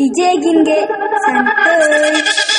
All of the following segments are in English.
DJ Ginge santuy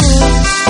you.